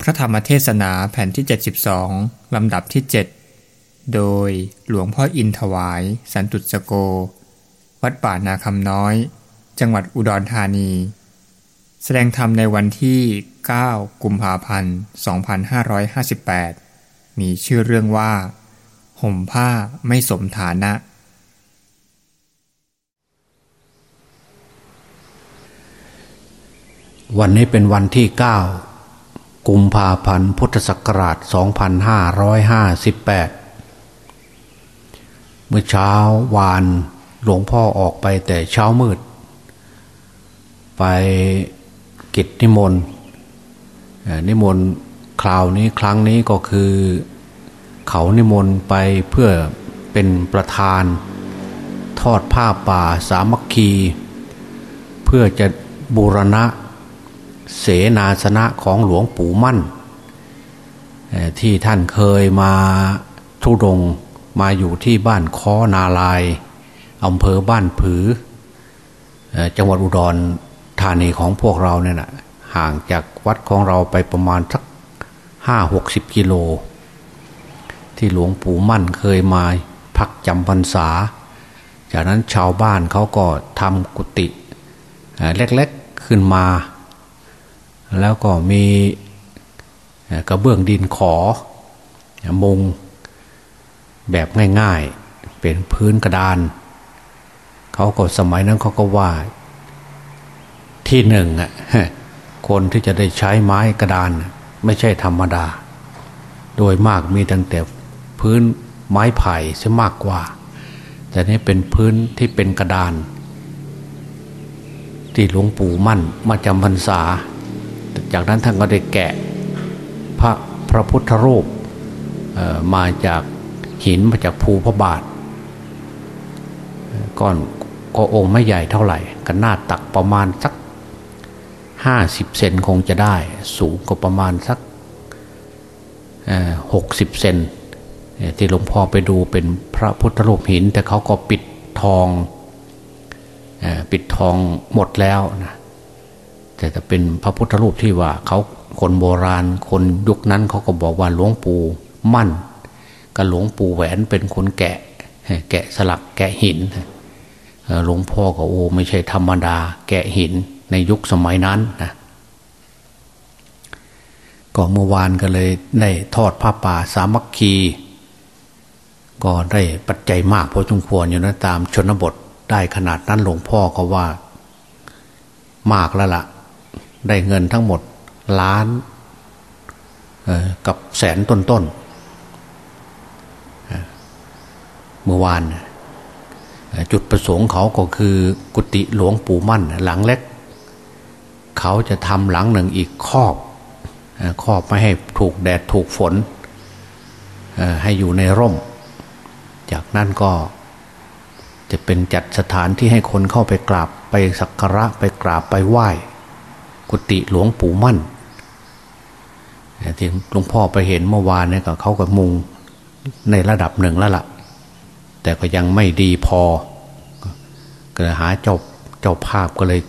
พระธรรมเทศนาแผ่นที่ 72 ลำดับที่ 7 โดยหลวงพ่ออินถวาย สันตุสโก วัดป่านาคำน้อย จังหวัดอุดรธานี แสดงธรรมในวันที่ 9 กุมภาพันธ์ 2558 มีชื่อเรื่องว่า ห่มผ้าไม่สมฐานะ วันนี้เป็นวันที่ 9 กุมภาพันธ์พุทธศักราช 2558 เมื่อเช้าวานหลวงพ่อออกไปแต่เช้ามืด ไปกิจนิมนต์นิมนต์คราวนี้ครั้งนี้ก็คือ เขานิมนต์ไปเพื่อเป็นประธาน ทอดผ้าป่าสามัคคี เพื่อจะบูรณะ เสนาสนะของหลวงปู่มั่น ที่ท่านเคยมาทุดงมาอยู่ที่บ้านค้อนาลายอำเภอบ้านผือ จังหวัดอุดรธานีของพวกเราเนี่ยนะห่างจากวัดของเราไปประมาณสักห้าหกสิบกิโล ที่หลวงปู่มั่นเคยมาพักจำพรรษา จากนั้นชาวบ้านเขาก็ทำกุฏิเอ่อเล็กๆขึ้นมา แล้วก็มีกระเบื้องดินขอมุงแบบง่ายๆ เป็นพื้นกระดาน เขาก็สมัยนั้นเขาก็ว่าที่หนึ่งอะคนที่จะได้ใช้ไม้กระดาน ไม่ใช่ธรรมดา โดยมากมีตั้งแต่พื้นไม้ไผ่ซะมากกว่า แต่นี่เป็นพื้นที่เป็นกระดาน ที่หลวงปู่มั่นมาจำพรรษา จากนั้นท่านก็ได้แกะพระพระพุทธรูปมาจากหินมาจากภูพระบาทเอ่อก้อนก็องค์ไม่ใหญ่เท่าไหร่กันหน้าตักประมาณสักห้าสิบเซนคงจะได้ สูงก็ประมาณสักหกสิบเซนที่หลวงพ่อไปดูเป็นพระพุทธรูปหิน แต่เขาก็ปิดทองอปิดทองหมดแล้วนะ แต่จะเป็นพระพุทธรูปที่ว่าเขาคนโบราณคนยุคนั้นเขาก็บอกว่าหลวงปู่มั่นกับหลวงปู่แหวนเป็นคนแกะ แกะสลักแกะหินหลวงพ่อก็โอ้ไม่ใช่ธรรมดา แกะหินในยุคสมัยนั้นนะก็เมื่อวานก็เลยได้ทอดผ้าป่าสามัคคีก็ได้ปัจจัยมากพอสมควรอยู่นะตามชนบทได้ขนาดนั้นหลวงพ่อก็ว่ามากแล้วละ่ะ ได้เงินทั้งหมดล้านกับแสนต้นต้นเมื่อวาน จุดประสงค์เขาก็คือกุฏิหลวงปู่มั่น หลังเล็ก เขาจะทำหลังหนึ่งอีกครอบครอบไม่ให้ถูกแดดถูกฝน ให้อยู่ในร่ม จากนั้นก็จะเป็นจัดสถานที่ให้คนเข้าไปกราบไปสักการะไปกราบไปไหว้ กุฏิหลวงปู่มั่นที่หลวงพ่อไปเห็นเมื่อวานเนี่ยก็เขาก็มุงในระดับหนึ่งแล้วล่ะ แต่ก็ยังไม่ดีพอ ก็หาเจ้าเจ้าภาพก็เลย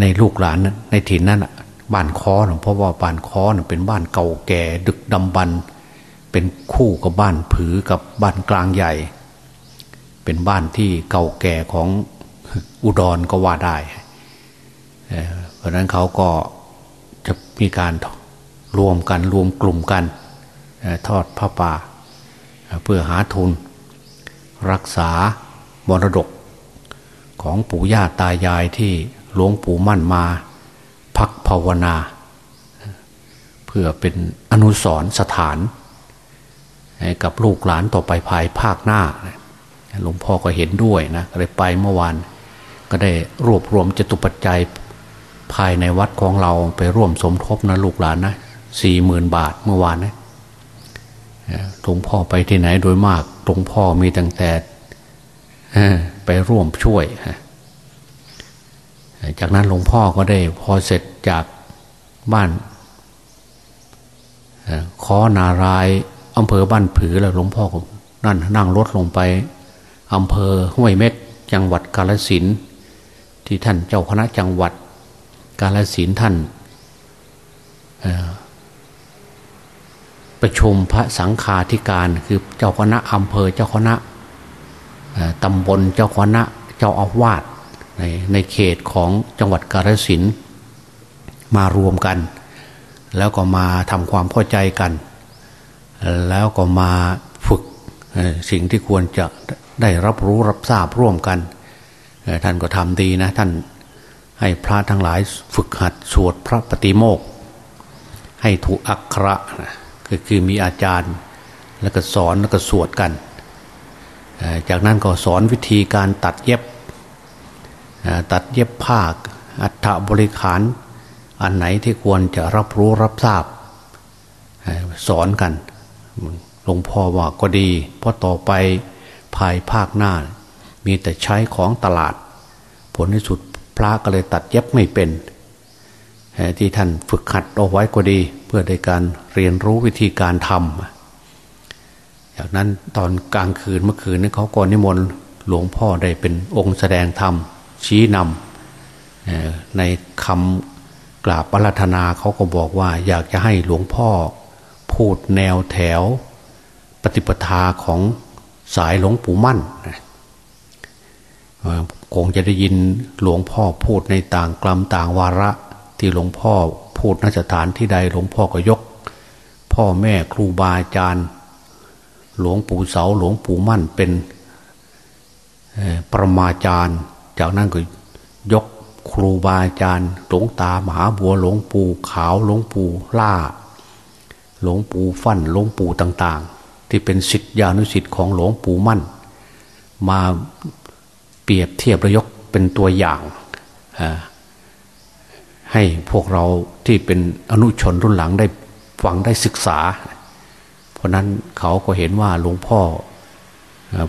ในลูกหลานนในถิ่นนั้นน่ะบ้านคอนเพราะว่าบ้านคอนเป็นบ้านเก่าแก่ ดึกดำบรรพ์เป็นคู่กับบ้านผือกับบ้านกลางใหญ่ เป็นบ้านที่เก่าแก่ของอุดรก็ว่าได้ ราะนั้นเขาก็จะมีการรวมกันรวมกลุ่มกันทอดผ้าป่า เพื่อหาทุน รักษามรดกของปู่ย่าตายายที่หลวงปู่มั่นมา พักภาวนา เพื่อเป็นอนุสรณ์สถานให้กับลูกหลานต่อไปภายภาคหน้า หลวงพ่อก็เห็นด้วยนะก็เลยไปเมื่อวาน ก็ได้รวบรวมจตุปัจจัย ภายในวัดของเราไปร่วมสมทบนะลูกหลานนะสี่หมื่นบาทเมื่อวานนะหลวงพ่อไปที่ไหนโดยมากหลวงพ่อมีตั้งแต่ไปร่วมช่วย จากนั้นหลวงพ่อก็ได้พอเสร็จจากบ้านเอ่อขอนารายอำเภอบ้านผือแล้วหลวงพ่อก็นั่นนั่งรถลงไปอำเภอห้วยเม็กจังหวัดกาฬสินที่ท่านเจ้าคณะจังหวัด กาลสินท่านประชุมพระสังฆาธิการคือเจ้าคณะอำเภอเจ้าคณะตำบลเจ้าคณะเจ้าอาวาสในในเขตของจังหวัดกาฬสินมารวมกัน แล้วก็มาทำความเข้าใจกัน แล้วก็มาฝึกสิ่งที่ควรจะได้รับรู้รับทราบร่วมกันท่านก็ทำดีนะท่าน ให้พระทั้งหลายฝึกหัดสวดพระปฏิโมกให้ถูกอักขระก็คือมีอาจารย์แล้วก็สอนแล้วก็สวดกัน จากนั้นก็สอนวิธีการตัดเย็บตัดเย็บผ้าอัฐบริขารอันไหนที่ควรจะรับรู้รับทราบ สอนกันหลวงพ่อว่าก็ดี เพราะต่อไปภายภาคหน้า มีแต่ใช้ของตลาด ผลที่สุด พระก็เลยตัดเย็บไม่เป็นที่ท่านฝึกขัดเอาไว้ก็ดี เพื่อในการเรียนรู้วิธีการทำจากนั้นตอนกลางคืนเมื่อคืนนี้เขาก่อนนิมนต์หลวงพ่อได้เป็นองค์แสดงธรรมชี้นำในคำกราบปรัธนาเขาก็บอกว่า อยากจะให้หลวงพ่อพูดแนวแถว ปฏิปทาของสายหลวงปู่มั่น คงจะได้ยินหลวงพ่อพูดในต่างกลัมต่างวาระ ที่หลวงพ่อพูดนสถานที่ใดหลวงพ่อก็ยก พ่อแม่ครูบาอาจารย์ หลวงปู่เสาหลวงปู่มั่นเป็นประมาจารย์ จากนั้นก็ยกครูบาอาจารย์ หลวงตามหาบัวหลวงปู่ขาวหลวงปู่ล่า หลวงปู่ฟั่นหลวงปู่ต่าง ๆ ที่เป็นสิทธิานุสิทธิ์ของหลวงปู่มั่น มา เปรียบเทียบระยกเป็นตัวอย่างให้พวกเราที่เป็นอนุชนรุ่นหลังได้ฟังได้ศึกษา เพราะนั้นเขาก็เห็นว่าหลวงพ่อ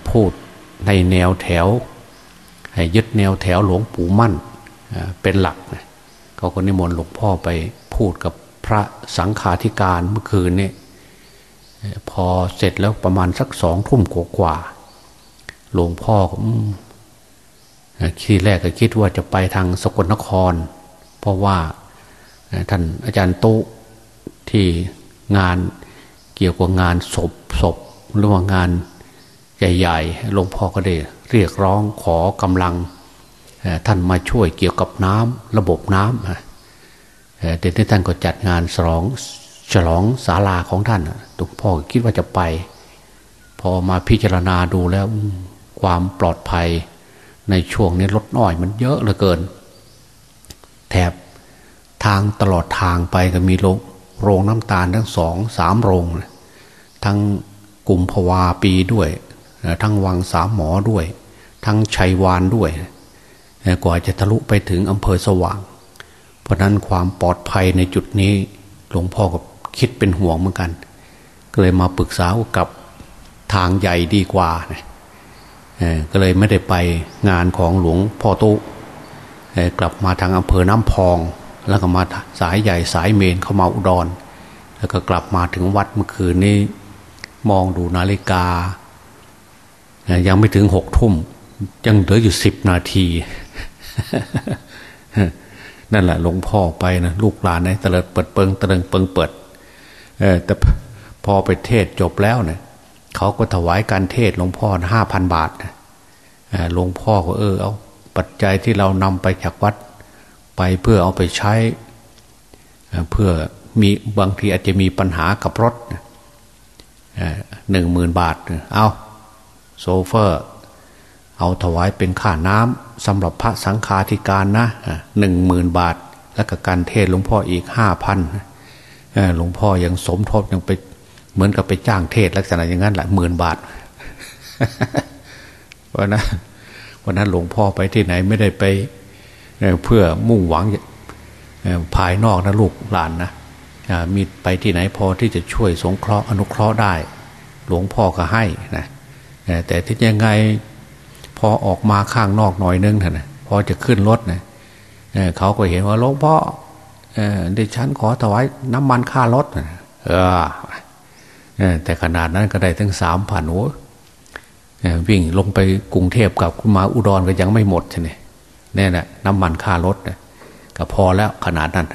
พูดในแนวแถว ให้ยึดแนวแถวหลวงปู่มั่นเป็นหลักเขาก็นิมนต์หลวงพ่อไปพูดกับพระสังฆาธิการเมื่อคืนนี่พอเสร็จแล้วประมาณสักสองทุ่มกว่าหลวงพ่อ ทีแรกก็คิดว่าจะไปทางสกลนคร เพราะว่าท่านอาจารย์โตที่งานเกี่ยวกับงานศพศพหรือว่างานใหญ่ๆหลวงพ่อก็ได้เรียกร้องขอกำลังท่านมาช่วยเกี่ยวกับน้ำระบบน้ำเด็กท่านก็จัดงานฉลองฉลองศาลาของท่านหลวงพ่อคิดว่าจะไป พอมาพิจารณาดูแล้วความปลอดภัย ในช่วงนี้รถน้อยมันเยอะเหลือเกิน แถบทางตลอดทางไปก็มีโรงโรงน้ำตาลทั้งสองสามโรง ทั้งกลุ่มภวาปีด้วย ทั้งวังสามหมอด้วย ทั้งชัยวานด้วย กว่าจะทะลุไปถึงอำเภอสว่าง เพราะนั้นความปลอดภัยในจุดนี้หลวงพ่อก็คิดเป็นห่วงเหมือนกัน ก็เลยมาปรึกษากับทางใหญ่ดีกว่า ก็เลยไม่ได้ไปงานของหลวงพ่อตุกลับมาทางอำเภอน้ำพอง แล้วก็มาสายใหญ่สายเมนเข้ามาอุดร แล้วก็กลับมาถึงวัดเมื่อคืนนี้มองดูนาฬิกา ยังไม่ถึงหกทุ่ม ยังเหลืออยู่สิบนาทีนั่นแหละหลวงพ่อไปนะลูกหลานนะตะเลิดเปิดเปิงตะเลิงเปิงเปิดแต่พอไปเทศจบแล้วเนะี่ย เขาก็ถวายการเทศหลวงพ่อห้าพันบาทหลวงพ่อก็เออเอาปัจจัยที่เรานำไปจากวัด ไปเพื่อเอาไปใช้ เพื่อมีบางทีอาจจะมีปัญหากับรถหนึ่งหมื่นบาท เอาโซเฟอร์ เอาถวายเป็นค่าน้ำสำหรับพระสังฆาธิการนะหนึ่งหมื่นบาท แล้วก็การเทศหลวงพ่ออีกห้าพันหลวงพ่อยังสมทบยังไป เหมือนกับไปจ้างเทศลักษณะอย่างนั้นแหละหมื่นบาทเพราะนั้นวันนั้นหลวงพ่อไปที่ไหนไม่ได้ไปเพื่อมุ่งหวังภายนอกนะลูกหลานนะมีไปที่ไหนพอที่จะช่วยสงเคราะห์อนุเคราะห์ได้ หลวงพ่อก็ให้นะแต่ที่ยังไงพอออกมาข้างนอกหน่อยนึงเถอะนะพอจะขึ้นรถนะเขาก็เห็นว่าหลวงพ่อเดี๋ยวฉันขอถวายน้ำมันค่ารถเออ แต่ขนาดนั้นก็ได้ทั้งสามพันโอ้วิ่งลงไปกรุงเทพกับมาอุดรก็ยังไม่หมดใช่ไหมนี่แหละน้ำมันค่ารถก็พอแล้วขนาดนั้น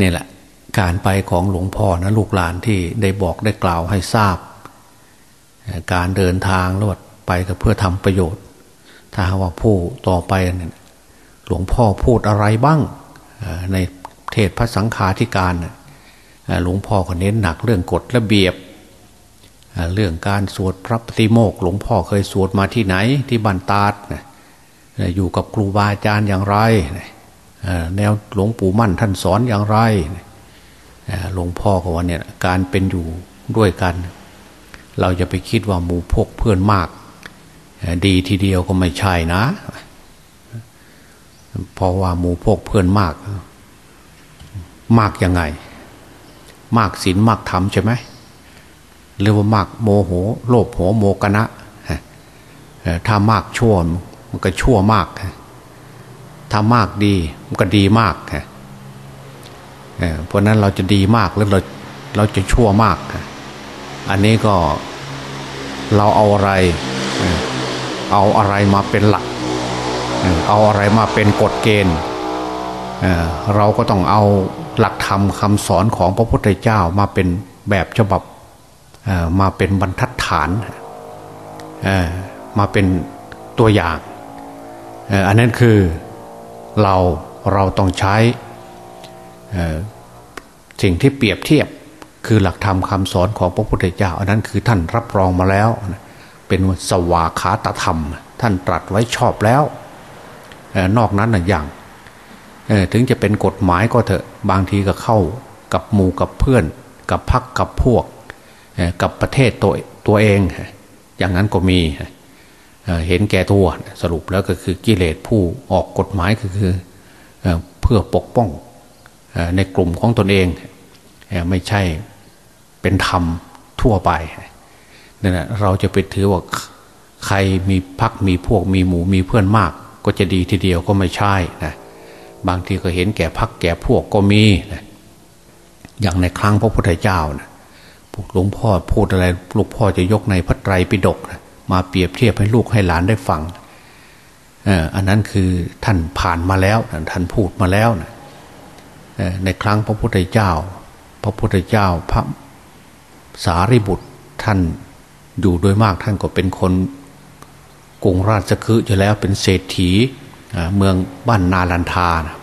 นี่แหละ การไปของหลวงพ่อนะลูกหลานที่ได้บอกได้กล่าวให้ทราบ การเดินทางรวดไปก็เพื่อทำประโยชน์ ถ้าว่าผู้ต่อไปหลวงพ่อพูดอะไรบ้างในเทศพระสังฆาธิการ หลวงพ่อก็เน้นหนักเรื่องกฎระเบียบ เรื่องการสวดพระปฏิโมกหลวงพ่อเคยสวดมาที่ไหนที่บันตาดอยู่กับครูบาอาจารย์อย่างไรแนวหลวงปู่มั่นท่านสอนอย่างไรหลวงพ่อเขาว่าเนี่ยการเป็นอยู่ด้วยกัน เราจะไปคิดว่าหมู่พกเพื่อนมาก ดีทีเดียวก็ไม่ใช่นะเพราะว่าหมู่พกเพื่อนมาก มากยังไง มากศีลมากธรรมใช่ไหมหรือว่ามากโมโห โลภโหโมกนะถ้ามากชั่วมันก็ชั่วมากถ้ามากดีมันก็ดีมากเพราะนั้นเราจะดีมากหรือเราเราจะชั่วมาก อันนี้ก็เราเอาอะไร เอาอะไรมาเป็นหลัก เอาอะไรมาเป็นกฎเกณฑ์เราก็ต้องเอา หลักธรรมคำสอนของพระพุทธเจ้ามาเป็นแบบฉบับมาเป็นบรรทัดฐานมาเป็นตัวอย่างอันนั้นคือเราเราต้องใช้สิ่งที่เปรียบเทียบคือหลักธรรมคำสอนของพระพุทธเจ้า อันนั้นคือท่านรับรองมาแล้ว เป็นสวาขาตธรรม ท่านตรัสไว้ชอบแล้ว นอกนั้นอย่าง ถึงจะเป็นกฎหมายก็เถอะบางทีก็เข้ากับหมู่กับเพื่อน กับพักกับพวกกับประเทศตัวตัวเอง อย่างนั้นก็มีเห็นแก่ตัวสรุปแล้วก็คือกิเลสผู้ออกกฎหมายก็คือเพื่อปกป้องในกลุ่มของตนเอง ไม่ใช่เป็นธรรมทั่วไปนั่นแหะเราจะไปถือว่าใครมีพักมีพวกมีหมู่มีเพื่อนมาก ก็จะดีทีเดียวก็ไม่ใช่นะ บางทีก็เห็นแก่พักแก่พวกก็มีนะอย่างในครั้งพระพุทธเจ้านะหลวงพ่อพูดอะไรลวงพ่อจะยกในพระไตรปิฎกนะมาเปรียบเทียบให้ลูกให้หลานได้ฟังอันนั้นคือท่านผ่านมาแล้วท่านพูดมาแล้วนะในครั้งพระพุทธเจ้า พระพุทธเจ้าพระสารีบุตรท่านอยู่โดยมากท่านก็เป็นคนกรุงราชคฤห์อยู่แล้วเป็นเศรษฐี เมืองบ้านนาลันทานะ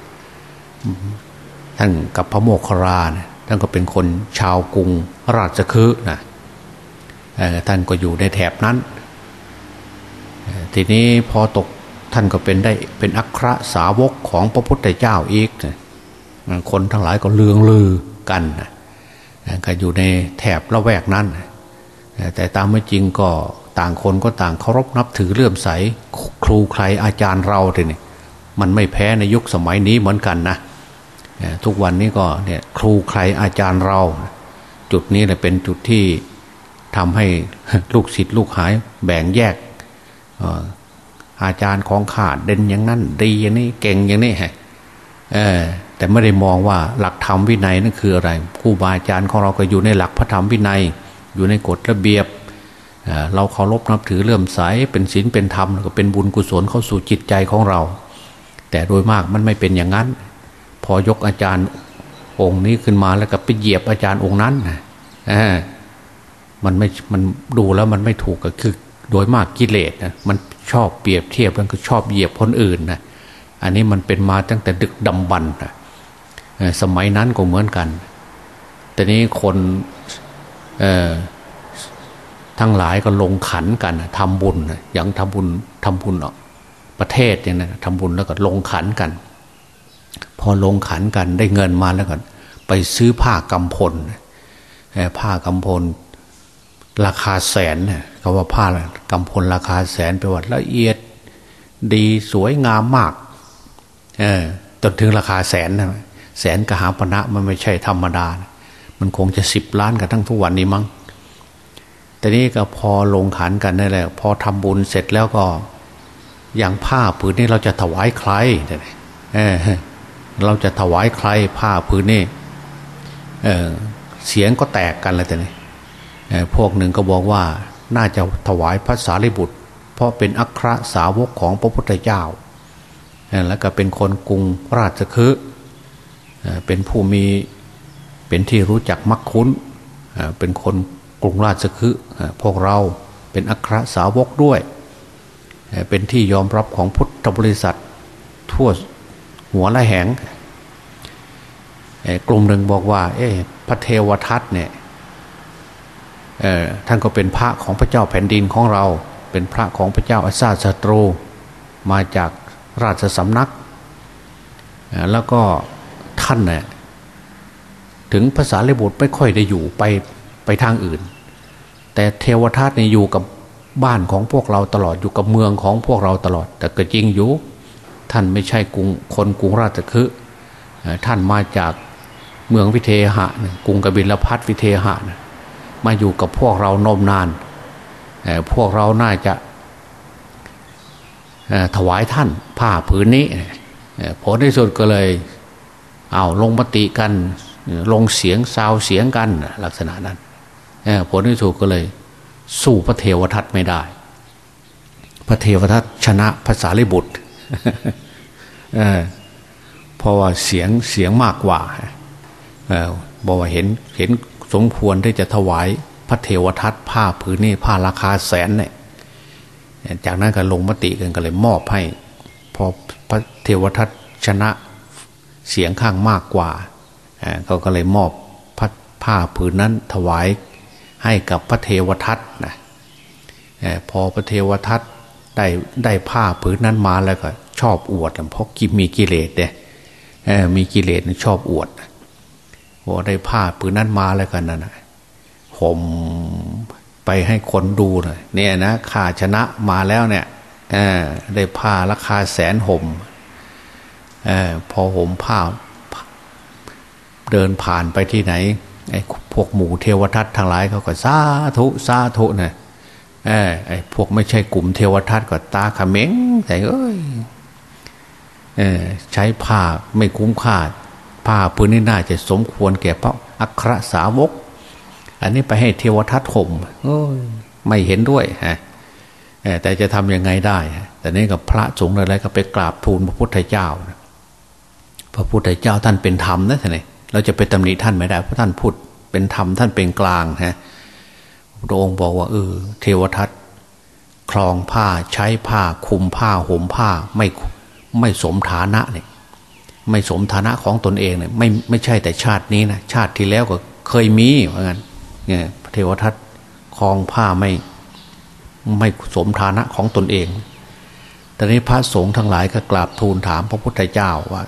ท่านกับพระโมคคารานท่านก็เป็นคนชาวกรุงราชคฤห์นะท่านก็อยู่ในแถบนั้น ทีนี้พอตกท่านก็เป็นได้เป็นอัครสาวกของพระพุทธเจ้าอีกนะคนทั้งหลายก็เลืองลือกันก็อยู่ในแถบละแวกนั้น แต่ตามไม่จริงก็ ต่างคนก็ต่างเคารพนับถือเลื่อมใสครูใครอาจารย์เราทีนี่มันไม่แพ้ในยุคสมัยนี้เหมือนกันนะทุกวันนี้ก็เนี่ยครูใครอาจารย์เรา จุดนี้แหละเป็นจุดที่ทำให้ลูกศิษย์ลูกหายแบ่งแยกอาจารย์ของขาดเด่นอย่างนั้นดีอย่างนี้เก่งอย่างนี้ฮะแต่ไม่ได้มองว่าหลักธรรมวินัยนั่นคืออะไรครูบาอาจารย์ของเราก็อยู่ในหลักพระธรรมวินัย อยู่ในกฎระเบียบ เราเคารพนับถือเลื่อมใสเป็นศีลเป็นธรรมแล้วก็เป็นบุญกุศลเข้าสู่จิตใจของเรา แต่โดยมากมันไม่เป็นอย่างนั้น พอยกอาจารย์องค์นี้ขึ้นมาแล้วก็ไปเหยียบอาจารย์องค์นั้นมันไม่มันดูแล้วมันไม่ถูกก็คือโดยมากกิเลสนะมันชอบเปรียบเทียบแล้วก็ชอบเหยียบคนอื่นนะอันนี้มันเป็นมาตั้งแต่ดึกดำบรรนะสมัยนั้นก็เหมือนกัน แต่นี้คน ทั้งหลายก็ลงขันกันทำบุญอย่างทำบุญทำบุญประเทศอย่างนั้นทำบุญแล้วก็ลงขันกัน พอลงขันกันได้เงินมาแล้วก็ไปซื้อผ้ากำพลผ้ากำพลราคาแสนเนี่ยเขาว่าผ้ากำพลราคาแสนไปว่าละเอียดดีสวยงามมากจนถึงราคาแสนนะแสนกหาปณะมันไม่ใช่ธรรมดา มันคงจะสิบล้านกันทั้งทุกวันนี้มั้ง แต่นี้ก็พอลงขันกันนั่นแหละพอทำบุญเสร็จแล้วก็ อย่างผ้าผืนนี้เราจะถวายใครเออเราจะถวายใครผ้าผืนนี้เออเสียงก็แตกกันเลยแต่นี่พวกหนึ่งก็บอกว่าน่าจะถวายพระสารีบุตร เพราะเป็นอัครสาวกของพระพุทธเจ้า แล้วก็เป็นคนกรุงราชคฤห์เป็นผู้มีเป็นที่รู้จักมักคุ้นเป็นคน กรุงราชคฤห์พวกเราเป็นอัครสาวกด้วย เป็นที่ยอมรับของพุทธบริษัท ทั่วหัวละแหงกลุ่มหนึ่งบอกว่า เอ๊พระเทวทัตเนี่ยท่านก็เป็นพระของพระเจ้าแผ่นดินของเรา เป็นพระของพระเจ้าอาซาสตรูมาจากราชสำนัก แล้วก็ท่านเนี่ยถึงภาษาเลบุตรไม่ค่อยได้อยู่ไป ไปทางอื่น แต่เทวทัตเนี่ยอยู่กับบ้านของพวกเราตลอดอยู่กับเมืองของพวกเราตลอด แต่ก็จริงอยู่ท่านไม่ใช่กรุงคนกรุงราชคฤห์ท่านมาจากเมืองวิเทหะกรุงกบิลพัทวิเทหะมาอยู่กับพวกเรานมนาน พวกเราน่าจะถวายท่านผ้าผืนนี้ผลที่สุดก็เลยเอาลงมติกันลงเสียงซาวเสียงกันลักษณะนั้น ผลที่สุดก็เลย สู้พระเทวทัตไม่ได้ พระเทวทัตชนะภาษาลิบุตรเพราะว่าเสียงเสียงมากกว่าบอกว่าเห็นเห็นสมควรที่จะถวายพระเทวทัตผ้าผืนนี้ผ้าราคาแสนเนี่ยจากนั้นก็ลงมติกันก็เลยมอบให้พอพระเทวทัตชนะเสียงข้างมากกว่าเขาก็เลยมอบผ้าผืนนั้นถวาย ให้กับพระเทวทัตนะพอพระเทวทัตได้ได้ผ้าผืนนั้นมาแล้วก็ชอบอวดเพราะกิมีกิเลสเนี่ยมีกิเลสชอบอวดพอได้ผ้าผืนนั้นมาแล้วกันนั่นห่มไปให้คนดูหน่อยเนี่ยนะข้าชนะมาแล้วเนี่ยได้ผ้าราคาแสนห่มอพอห่มผ้า เดินผ่านไปที่ไหน ไอ้พวกหมู่เทวทัตทั้งหลายเขาก็สาธุสาธุเนี่ยไอ้พวกไม่ใช่กลุ่มเทวทัตก็ตาขม้งแต่เอ้ยใช้ผ้าไม่คุ้มค่าผ้าพื้นนี้น่าจะสมควรแก่พระอัครสาวก อันนี้ไปให้เทวทัตห่มไม่เห็นด้วยฮะแต่จะทำยังไงได้ แต่นี่กับพระสงฆ์อะไรก็ไปกราบทูลพระพุทธเจ้า พระพุทธเจ้าท่านเป็นธรรมนะท่านนี่ เราจะไปตำหนิท่านไม่ได้เพราะท่านพูดเป็นธรรมท่านเป็นกลางฮะพระองค์บอกว่าเออเทวทัตคลองผ้าใช้ผ้าคุมผ้าห่มผ้าไม่ไม่สมฐานะเนี่ยไม่สมฐานะของตนเองเนี่ยไม่ไม่ใช่แต่ชาตินี้นะชาติที่แล้วก็เคยมีเหมือนกันเนี่ยเทวทัตคลองผ้าไม่ไม่สมฐานะของตนเองแต่นี้พระสงฆ์ทั้งหลายก็กราบทูลถามพระพุทธเจ้าว่า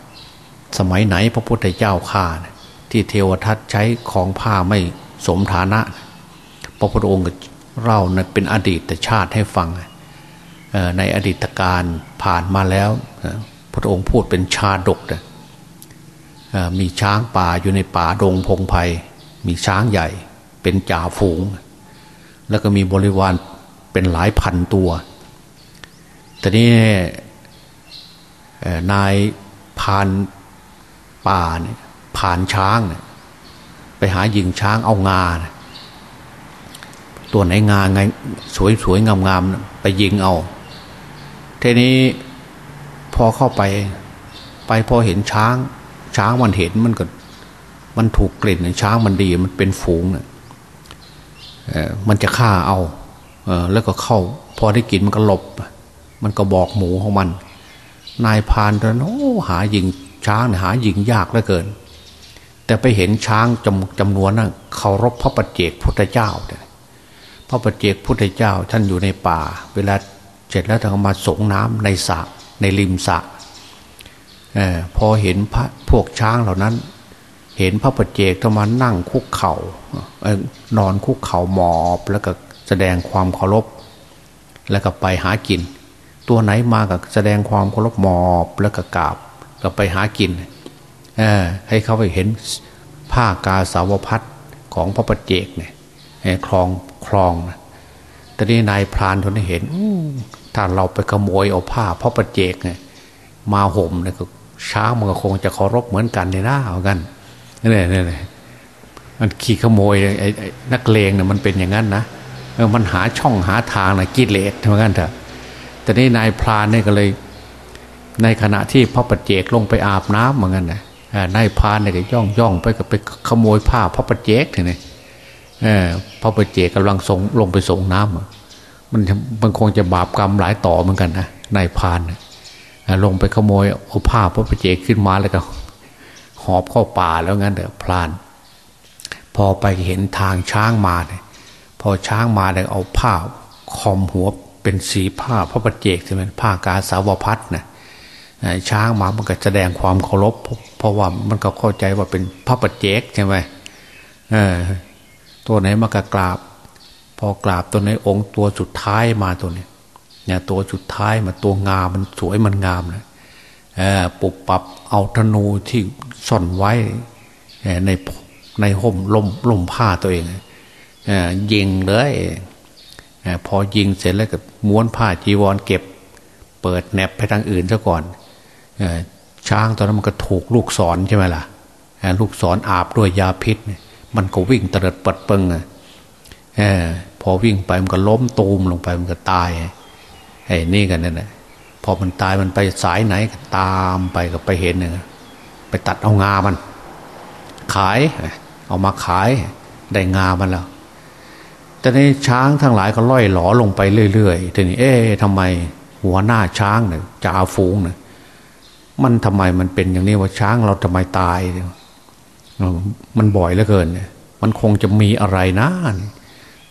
สมัยไหนพระพุทธเจ้าข่า ที่เทวทัตใช้ของผ้าไม่สมฐานะ พระพุทธองค์เราเป็นอดีตชาติให้ฟัง ในอดีตการผ่านมาแล้ว พระองค์พูดเป็นชาดกมีช้างป่าอยู่ในป่าดงพงไพ่มีช้างใหญ่เป็นจ่าฝูง แล้วก็มีบริวารเป็นหลายพันตัว แต่นี้นายพานป่าเนี่ย ผ่านช้างไปหายิงช้างเอางานตัวไหนงาไงสวยๆงามๆไปยิงเอาทีนี้พอเข้าไป ไปพอเห็นช้าง ช้างมันเห็นมันก็มันถูกกลิ่นช้างมันดีมันเป็นฝูงเนี่ยมันจะฆ่าเอาเออแล้วก็เข้า พอได้กินมันก็หลบ มันก็บอกหมูของมัน นายพานตอนโอ้หายิงช้างหาหญิงยากเหลือเกิน แต่ไปเห็นช้างจำจำนวนนั้นเคารพพระปัจเจกพุทธเจ้าพระปัจเจกพุทธเจ้าท่านอยู่ในป่า เวลาเสร็จแล้วท่านมาสงน้ำในสระในริมสระพอเห็นพระพวกช้างเหล่านั้น เห็นพระปัจเจกต้องมานั่งคุกเขา่านอนคุกเข่าหมอบแล้วก็แสดงความเคารพแล้วก็ไปหากิน ตัวไหนมาก็แสดงความเคารพหมอบแล้วก็กราบก็ไปหากิน ให้เขาไปเห็นผ้ากาสาวพัดของพระปัจเจกเนี่ยคลองคลองนะแต่นี้นายพรานทนเห็นถ้าเราไปขโมยเอาผ้าพระปัจเจกเนี่ยมาห่มเนี่ยก็ช้างมันก็คงจะเคารพเหมือนกันในหน้าเหมือนกันนี่นี่นี่มันขี่ขโมยไอ้นักเลงเนี่ยมันเป็นอย่างนั้นนะมันหาช่องหาทางนะกิเลสเหมือนกันเถอะแต่นี่นายพรานเนี่ยก็เลย ในขณะที่พระปัจเจกลงไปอาบน้ำเหมือนกันนะ นายพานเนี่ยก็ย่องย่องไปก็ไปขโมยผ้าพระประเจกเนี่ยพระประเจกกำลังส่งลงไปส่งน้ำมันมันคงจะบาปกรรมหลายต่อเหมือนกันนะนายพานลงไปขโมยเอาผ้าพระประเจกขึ้นมาแล้วก็หอบเข้าป่าแล้วงั้นเด้อพลาน พอไปเห็นทางช้างมาเนี่ยพอช้างมาเนี่ยเอาผ้าคอมหัวเป็นสีผ้าพระประเจกใช่ไหมผ้ากาสาวพัดนะ ช้างมามันก็แสดงความเคารพเพราะว่ามันก็เข้าใจว่าเป็นพระประเจกใช่ไหมตัวไหนมากกราบ พอกราบตัวไหนองค์ตัวสุดท้ายมาตัวนี้เนี่ยตัวสุดท้ายมาตัวงามมันสวยมันงามนะปุบปับเอาธนูที่ซ่อนไว้ในในห่มลมลมผ้าตัวเองยิงเลยพอยิงเสร็จแล้วก็ม้วนผ้าจีวรเก็บ เปิดแนบไปทางอื่นซะก่อน ช้างตอนนั้นมันก็ถูกลูกศรใช่ไหมล่ะลูกศรออาบด้วยยาพิษ มันก็วิ่งเตลิดปัดเปิงอพอวิ่งไปมันก็ล้มตูมลงไปมันก็ตายไอ้นี่กันนั่นแหละพอมันตายมันไปสายไหนก็ตามไปก็ไปเห็นเนี่ยไปตัดเอางามัน ขาย เอามาขายได้งามันแล้วแต่ในช้างทั้งหลายก็ล่อยหลอลงไปเรื่อยๆทีนี้เอ๊ะทำไมหัวหน้าช้างเนี่ยจ่าฝูงเนี่ย มันทำไมมันเป็นอย่างนี้ว่าช้างเราทำไมตาย มันบ่อยเหลือเกินเนี่ยมันคงจะมีอะไรนะ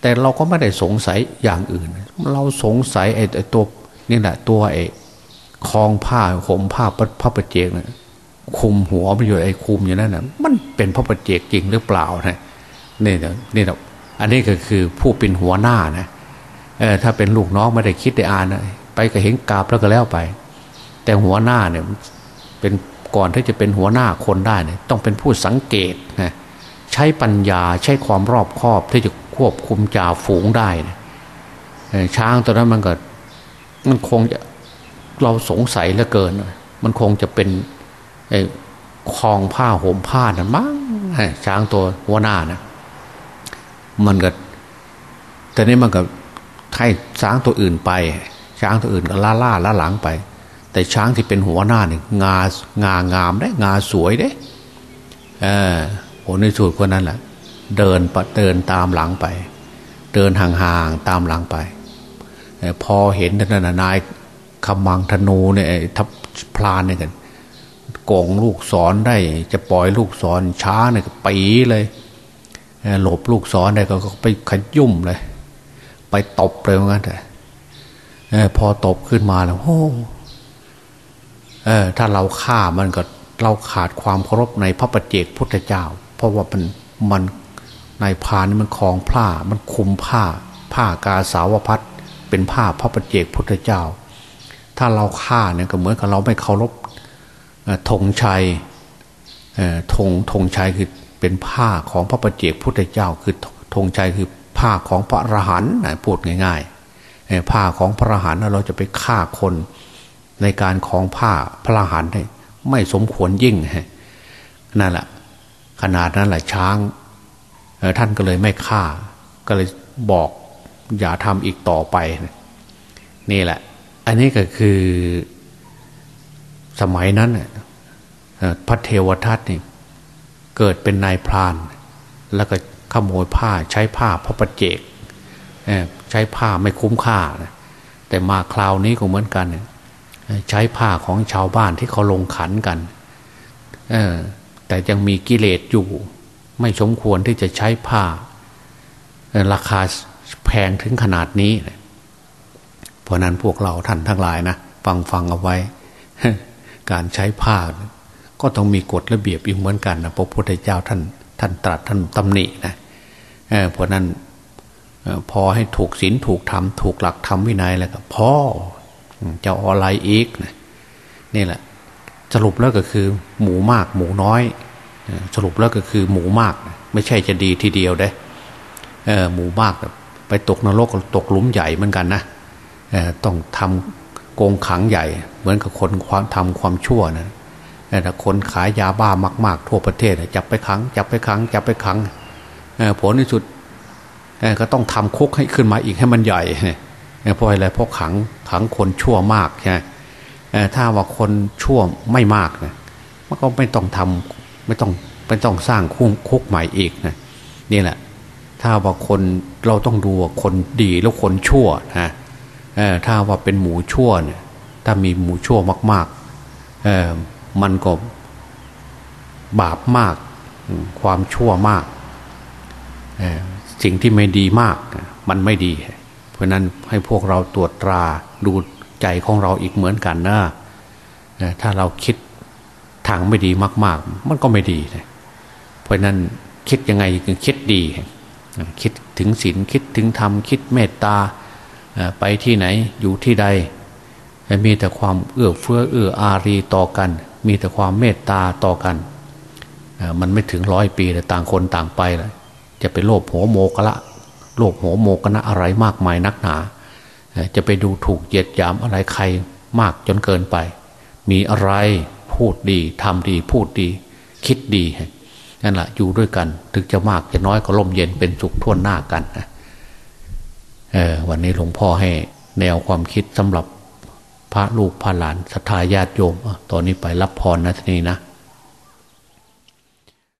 แต่เราก็ไม่ได้สงสัยอย่างอื่น เราสงสัยไอ้ตัวนี่แหละตัวไอ้คลองผ้าห่มผ้าพระประเจกเนี่ยคุมหัวมันอยู่ไอ้คุมอยู่นั่นน่ะมันเป็นพระประเจกจริงหรือเปล่านะนี่นะนี่นะอันนี้ก็คือผู้เป็นหัวหน้านะเออถ้าเป็นลูกน้องไม่ได้คิดได้อ่านนะไปก็เห็นกาบแล้วก็แล้วไป แต่หัวหน้าเนี่ย เป็นก่อนที่จะเป็นหัวหน้าคนได้เนี่ยต้องเป็นผู้สังเกตนะใช้ปัญญาใช้ความรอบคอบที่จะควบคุมจ่าฝูงได้นะช้างตัวนั้นมันก็มันคงจะเราสงสัยเหลือเกิน มันคงจะเป็นคลองผ้าห่มผ้านั่นมั้งช้างตัวหัวหน้านะมันก็แต่นี้มันก็ให้ช้างตัวอื่นไป ช้างตัวอื่นก็ล่าล่าล่าหลังไป แต่ช้างที่เป็นหัวหน้าเนี่ยงางางามได้งาสวยได้เออผลในสุดคนนั้นแหละเดินปะเดินตามหลังไป เดินห่างๆตามหลังไปพอเห็นท่านนายคำมังธนูเนี่ยทับพลานเนี่ยกันกงลูกศรได้ จะปล่อยลูกศรช้าเนี่ยปีเลยหลบลูกศรได้ก็ไปขยุ่มเลย ไปตบเลยเหมือนกันแต่พอตบขึ้นมาแล้วโอ้ เออถ้าเราฆ่ามันก็เราขาดความเคารพในพระประเจกพุทธเจ้า เพราะว่ามันมันในพานนี่มันคลองผ้ามันคุมผ้า ผ้ากาสาวพัดเป็นผ้าพระประเจกพุทธเจ้า ถ้าเราฆ่าเนี่ยก็เหมือนกับเราไม่เคารพธงชัยธงธงชัยคือเป็นผ้าของพระประเจกพุทธเจ้า คือธงชัยคือผ้าของพระอรหันต์พูดง่ายๆผ้าของพระอรหันต์เราจะไปฆ่าคน ในการของผ้าพระหันต์ไม่สมควรยิ่งนั่นแหละขนาดนั้นแหละช้างท่านก็เลยไม่ฆ่า ก็เลยบอกอย่าทำอีกต่อไป นี่แหละ อันนี้ก็คือสมัยนั้นพระเทวทัตนี่เกิดเป็นนายพราน แล้วก็ขโมยผ้าใช้ผ้าพระประเจกใช้ผ้าไม่คุ้มค่า แต่มาคราวนี้ก็เหมือนกัน ใช้ผ้าของชาวบ้านที่เขาลงขันกันแต่ยังมีกิเลสอยู่ ไม่สมควรที่จะใช้ผ้า ราคาแพงถึงขนาดนี้ เพราะนั้นพวกเราท่านทั้งหลายนะฟังฟังเอาไว้ การใช้ผ้า ก็ต้องมีกฎระเบียบอีกเหมือนกันนะพระพุทธเจ้าท่านท่านตรัสท่านตำหนินะเพราะนั้นพอให้ถูกศีลถูกธรรมถูกหลักธรรมวินัยแล้วก็พ่อ จะอะไรอีกนะนี่แหละ สรุปแล้วก็คือ หมูมาก หมูน้อย สรุปแล้วก็คือหมูมาก ไม่ใช่จะดีทีเดียวได้หมูมากไปตกนรกตกหลุมใหญ่เหมือนกันนะต้องทำโกงขังใหญ่ เหมือนกับคนความทำความชั่วนะแต่คนขายยาบ้ามาก ๆ ทั่วประเทศจับไปขัง จับไปขัง จับไปขังผลที่สุดก็ต้องทำคุกให้ขึ้นมาอีกให้มันใหญ่ เพราะอะไรเพราะขังขังคนชั่วมากใช่ถ้าว่าคนชั่วไม่มากนะมันก็ไม่ต้องทำไม่ต้องไม่ต้องสร้างคุกคุกใหม่อีกนะนี่แหละ ถ้าว่าคนเราต้องดูคนดีแล้วคนชั่วนะถ้าว่าเป็นหมูชั่วเนี่ยถ้ามีหมูชั่วมากๆมันก็บาปมาก ความชั่วมากสิ่งที่ไม่ดีมาก มันไม่ดีเราะนั้นให้พวกเราตรวจตราดูใจของเราอีกเหมือนกันนะถ้าเราคิดทางไม่ดีมาก ๆ มันก็ไม่ดีเพราะนั้นคิดยังไงถึงคิดดีคิดถึงศีลคิดถึงธรรมคิดเมตตาไปที่ไหนอยู่ที่ใด มีแต่ความเอื้อเฟื้อเอื้ออารีต่อกัน มีแต่ความเมตตาต่อกันมันไม่ถึงร้อยปีแต่ต่างคนต่างไปแล้วจะไปโลภโหโมกละ โลภโหโมกนะอะไรมากมายนักหนา จะไปดูถูกเหยียดหยามอะไรใครมากจนเกินไป มีอะไรพูดดีทำดีพูดดี คิดดีนั่นแหละอยู่ด้วยกัน ถึงจะมากจะน้อยก็ล่มเย็นเป็นสุขท่วนหน้ากันเออวันนี้หลวงพ่อให้แนวความคิดสำหรับพระลูกพระหลานศรัทธาญาติโยมตอนนี้ไปรับพรนะทีนี้นะ